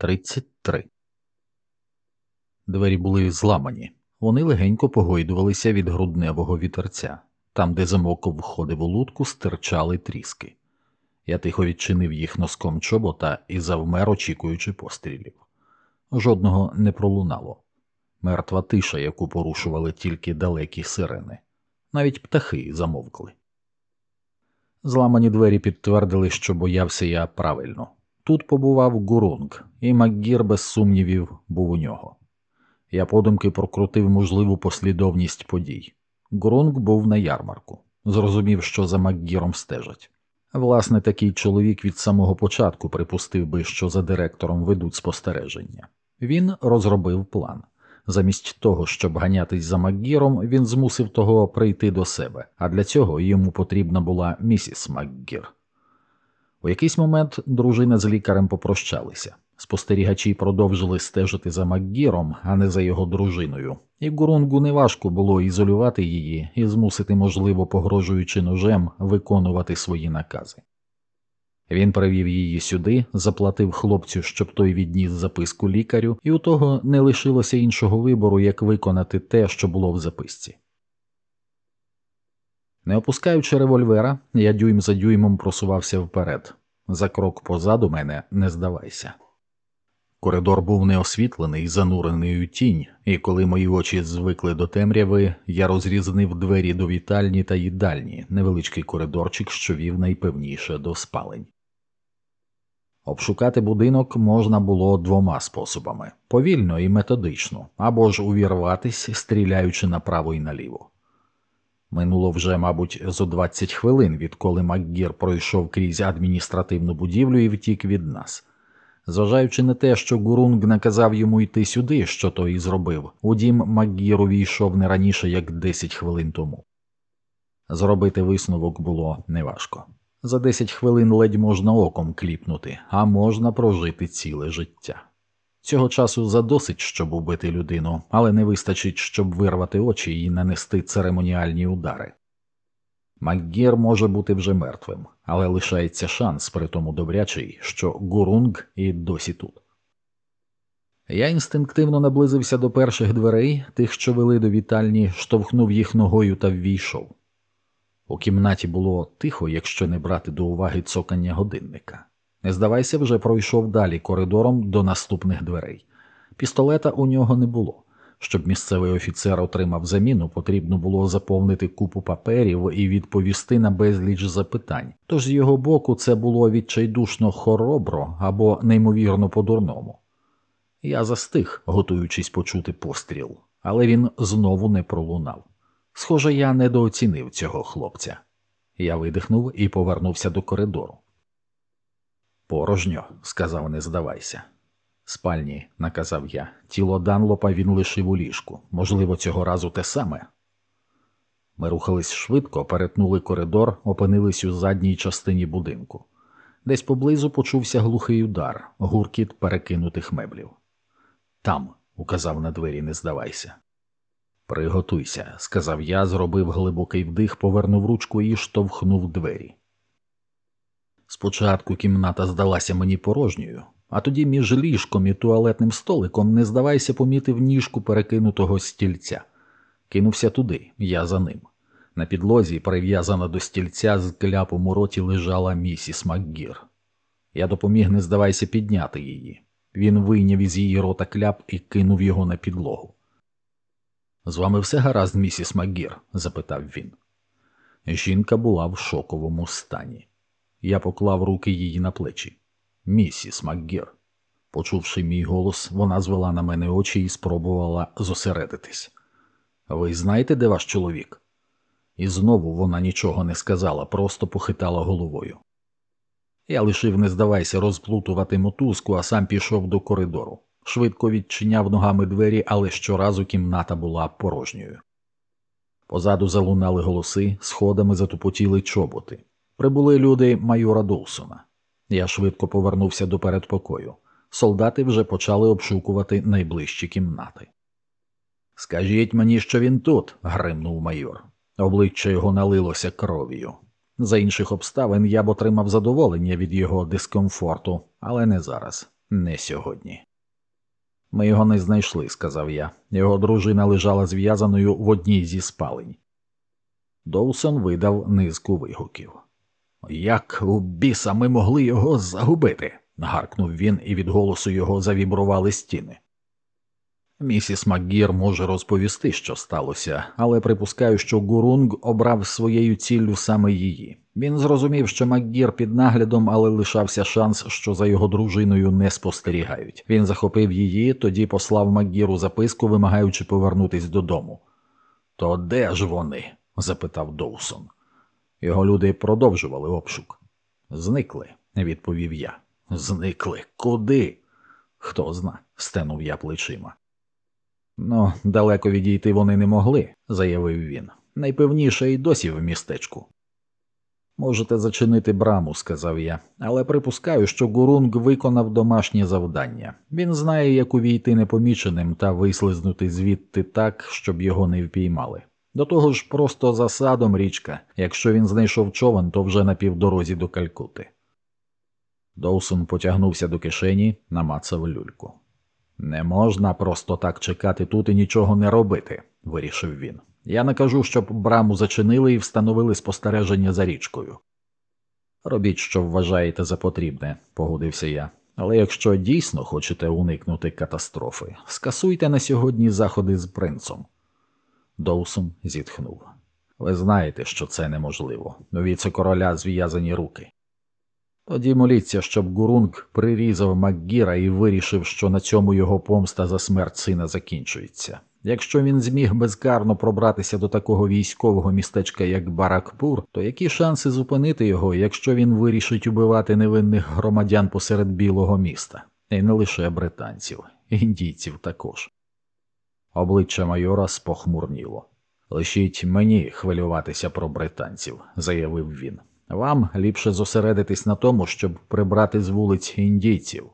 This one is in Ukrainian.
33 Двері були зламані, вони легенько погойдувалися від грудневого вітерця. Там, де замок входив у лутку, стирчали тріски. Я тихо відчинив їх носком чобота і завмер, очікуючи пострілів. Жодного не пролунало. Мертва тиша, яку порушували тільки далекі сирени. Навіть птахи замовкли. Зламані двері підтвердили, що боявся я правильно. Тут побував гурунг, і Макгір, без сумнівів, був у нього. Я подумки прокрутив можливу послідовність подій. Гурунг був на ярмарку, зрозумів, що за Макгіром стежать. Власне, такий чоловік від самого початку припустив би, що за директором ведуть спостереження. Він розробив план. Замість того, щоб ганятись за Макгіром, він змусив того прийти до себе, а для цього йому потрібна була місіс Макгір. У якийсь момент дружина з лікарем попрощалися. Спостерігачі продовжили стежити за Макгіром, а не за його дружиною, і Гурунгу неважко було ізолювати її і змусити, можливо, погрожуючи ножем, виконувати свої накази. Він привів її сюди, заплатив хлопцю, щоб той відніс записку лікарю, і у того не лишилося іншого вибору, як виконати те, що було в записці. Не опускаючи револьвера, я дюйм за дюймом просувався вперед. За крок позаду мене не здавайся. Коридор був неосвітлений занурений у тінь, і коли мої очі звикли до темряви, я розрізнив двері до вітальні та їдальні, невеличкий коридорчик, що вів найпевніше до спалень. Обшукати будинок можна було двома способами повільно і методично, або ж увірватись, стріляючи направо і наліво. Минуло вже, мабуть, зо 20 хвилин, відколи Макгір пройшов крізь адміністративну будівлю і втік від нас. Зважаючи на те, що Гурунг наказав йому йти сюди, що той і зробив, у дім Макгір увійшов не раніше як 10 хвилин тому. Зробити висновок було неважко. За 10 хвилин ледь можна оком кліпнути, а можна прожити ціле життя. Цього часу задосить, щоб убити людину, але не вистачить, щоб вирвати очі і нанести церемоніальні удари. Макгір може бути вже мертвим, але лишається шанс при тому добрячий, що гурунг і досі тут. Я інстинктивно наблизився до перших дверей, тих, що вели до вітальні, штовхнув їх ногою та ввійшов. У кімнаті було тихо, якщо не брати до уваги цокання годинника. Не здавайся, вже пройшов далі коридором до наступних дверей. Пістолета у нього не було. Щоб місцевий офіцер отримав заміну, потрібно було заповнити купу паперів і відповісти на безліч запитань. Тож з його боку це було відчайдушно хоробро або неймовірно по-дурному. Я застиг, готуючись почути постріл, але він знову не пролунав. Схоже, я недооцінив цього хлопця. Я видихнув і повернувся до коридору. Порожньо, сказав, не здавайся. Спальні, наказав я, тіло Данлопа він лишив у ліжку. Можливо, цього разу те саме. Ми рухались швидко, перетнули коридор, опинились у задній частині будинку. Десь поблизу почувся глухий удар, гуркіт перекинутих меблів. Там, указав на двері, не здавайся. Приготуйся, сказав я, зробив глибокий вдих, повернув ручку і штовхнув двері. Спочатку кімната здалася мені порожньою, а тоді між ліжком і туалетним столиком, не здавайся, помітив ніжку перекинутого стільця. Кинувся туди, я за ним. На підлозі, прив'язана до стільця, з кляпом у роті лежала місіс Макгір. Я допоміг, не здавайся, підняти її. Він вийняв із її рота кляп і кинув його на підлогу. З вами все гаразд, місіс Макгір? запитав він. Жінка була в шоковому стані. Я поклав руки її на плечі. Місіс Макгір. Почувши мій голос, вона звела на мене очі і спробувала зосередитись. Ви знаєте, де ваш чоловік? І знову вона нічого не сказала, просто похитала головою. Я лишив, не здавайся, розплутувати мотузку, а сам пішов до коридору. Швидко відчиняв ногами двері, але щоразу кімната була порожньою. Позаду залунали голоси, сходами затупотіли чоботи. Прибули люди майора Доусона. Я швидко повернувся до передпокою. Солдати вже почали обшукувати найближчі кімнати. Скажіть мені, що він тут, гримнув майор. Обличчя його налилося кров'ю. За інших обставин я б отримав задоволення від його дискомфорту, але не зараз. Не сьогодні. Ми його не знайшли, сказав я. Його дружина лежала зв'язаною в одній зі спалень. Доусон видав низку вигуків. Як у біса ми могли його загубити? гаркнув він, і від голосу його завібрували стіни. Місіс Макгір може розповісти, що сталося, але припускаю, що Гурунг обрав своєю ціллю саме її. Він зрозумів, що Макгір під наглядом, але лишався шанс, що за його дружиною не спостерігають. Він захопив її, тоді послав Макгіру записку, вимагаючи повернутись додому. То де ж вони? запитав Доусон. Його люди продовжували обшук. Зникли, відповів я. Зникли. Куди? Хто зна, стенув я плечима. Ну, далеко відійти вони не могли, заявив він. Найпевніше й досі в містечку. Можете зачинити браму, сказав я, але припускаю, що Гурунг виконав домашнє завдання. Він знає, як увійти непоміченим та вислизнути звідти так, щоб його не впіймали. До того ж, просто за садом річка. Якщо він знайшов човен, то вже на півдорозі до Калькути. Доусон потягнувся до кишені, намацав люльку. Не можна просто так чекати тут і нічого не робити, вирішив він. Я накажу, щоб браму зачинили і встановили спостереження за річкою. Робіть, що вважаєте за потрібне, погодився я. Але якщо дійсно хочете уникнути катастрофи, скасуйте на сьогодні заходи з принцом. Доусон зітхнув. Ви знаєте, що це неможливо. У віце-короля зв'язані руки. Тоді моліться, щоб Гурунг прирізав Макгіра і вирішив, що на цьому його помста за смерть сина закінчується. Якщо він зміг безкарно пробратися до такого військового містечка, як Баракпур, то які шанси зупинити його, якщо він вирішить убивати невинних громадян посеред білого міста, і не лише британців, індійців також. Обличчя майора спохмурніло. Лишіть мені хвилюватися про британців, заявив він. Вам ліпше зосередитись на тому, щоб прибрати з вулиць індійців.